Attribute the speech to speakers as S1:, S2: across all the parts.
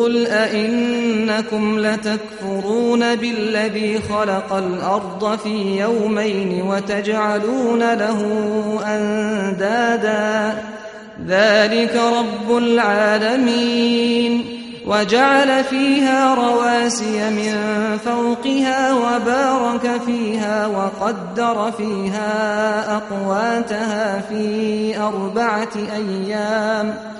S1: قل أئنكم لتكفرون بالذي خلق الأرض في يومين وتجعلون له أندادا ذلك رب العالمين وجعل فيها رواسي من فوقها وبارك فيها وقدر فيها أقواتها في أربعة أيام وقدر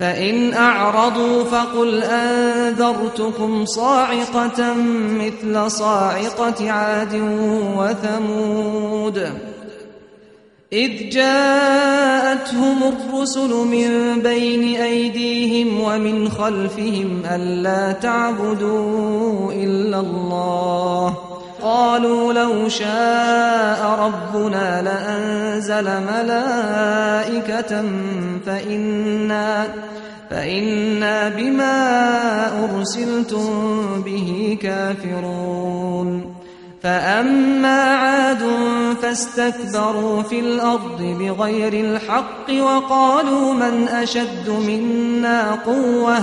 S1: فإن أعرضوا فقل أنذرتكم صاعقة مثل صاعقة عاد وثمود إذ جاءتهم الرسل من بين أيديهم ومن خلفهم ألا تعبدوا إلا الله قالوا لو شاء ربنا لأنزل ملائكة فإنا فإنا بما أرسلتم به كافرون. فأما عاد فاستكبروا في الأرض بغير الحق وقالوا من أشد منا قوة.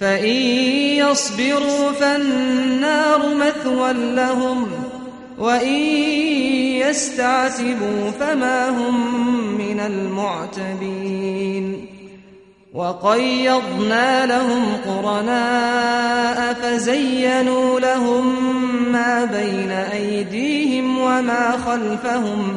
S1: فإن يصبروا فالنار مثوى لهم وإن يستعتبوا فما هم من المعتبين وقيضنا لهم قرناء فزينوا لهم ما بين أيديهم وما خلفهم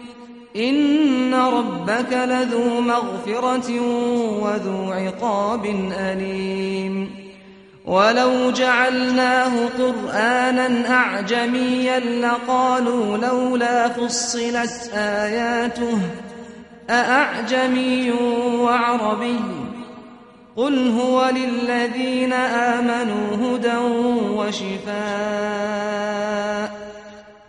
S1: إن ربك لذو مغفرة وذو عقاب أليم ولو جعلناه قرآنا أعجميا لقالوا لولا فصلت آياته أأعجمي وعربي قل هو للذين آمنوا هدى وشفاء